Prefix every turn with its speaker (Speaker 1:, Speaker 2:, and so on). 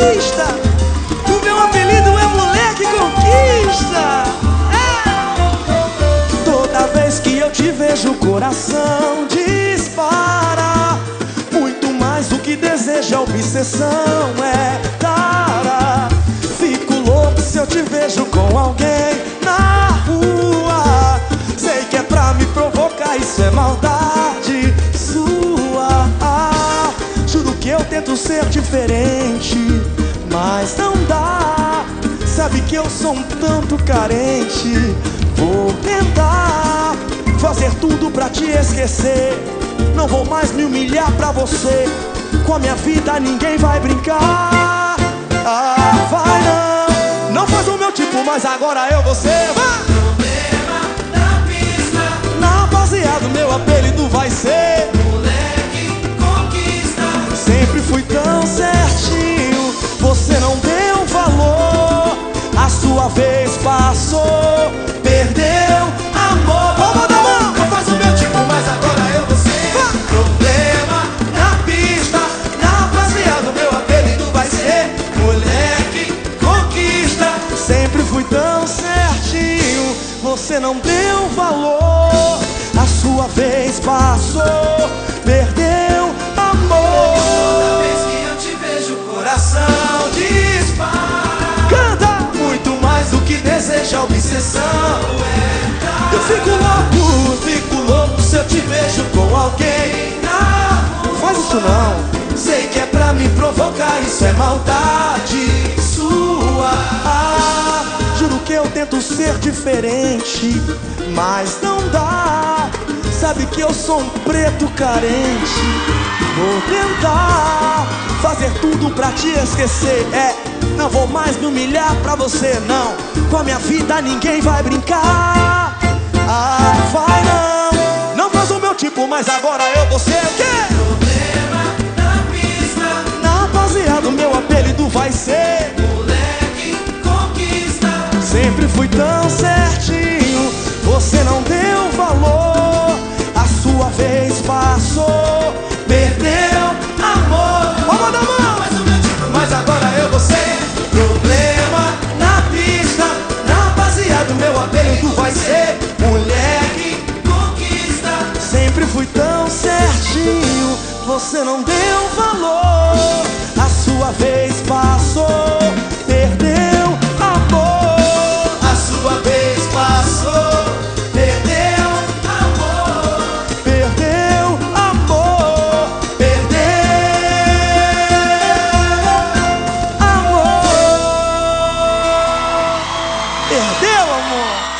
Speaker 1: conquista. O meu apelido é moleque conquista. É. Toda vez que eu te vejo, o coração dispara. Muito mais do que deseja, obsessão é tara. Fico louco se eu te vejo com alguém na rua. Sei que é pra me provocar, isso é maldade sua. Juro que eu tento ser diferente, mas não dá. Sabe que eu sou um tanto carente. Vou tentar fazer tudo pra te esquecer. Não vou mais me humilhar pra você. Com a minha vida ninguém vai brincar. Ah, vai não. Não faz o meu tipo, mas agora eu você. Vai! Vez passou, perdeu amor. Palma da mão!
Speaker 2: Não faz o meu tipo, mas agora eu vou ser. Problema na pista, na rapaziada, meu apelido vai ser moleque conquista.
Speaker 1: Sempre fui tão certinho, você não deu valor. A sua vez passou,
Speaker 2: deseja, obsessão é
Speaker 1: Eu fico louco,
Speaker 2: Fico louco se eu te vejo com alguém rua.
Speaker 1: faz isso não.
Speaker 2: Sei que é pra me provocar, isso é maldade sua.
Speaker 1: Ah, juro que eu tento ser diferente, mas não dá. Sabe que eu sou um preto carente. Vou tentar fazer tudo pra te esquecer. É, não vou mais me humilhar pra você, não. Com a minha vida ninguém vai brincar. Ah, vai não. Não faz o meu tipo, mas agora eu vou ser o quê?
Speaker 2: Problema na pista,
Speaker 1: Na rapaziada, meu apelido vai ser.
Speaker 2: moleque conquista.
Speaker 1: Sempre fui tão certinho, você não deu valor. A sua vez passou, certinho, você não deu valor. A sua vez passou, perdeu amor.
Speaker 2: A sua vez passou, perdeu amor,
Speaker 1: Perdeu amor,
Speaker 2: perdeu.
Speaker 1: amor. Perdeu amor.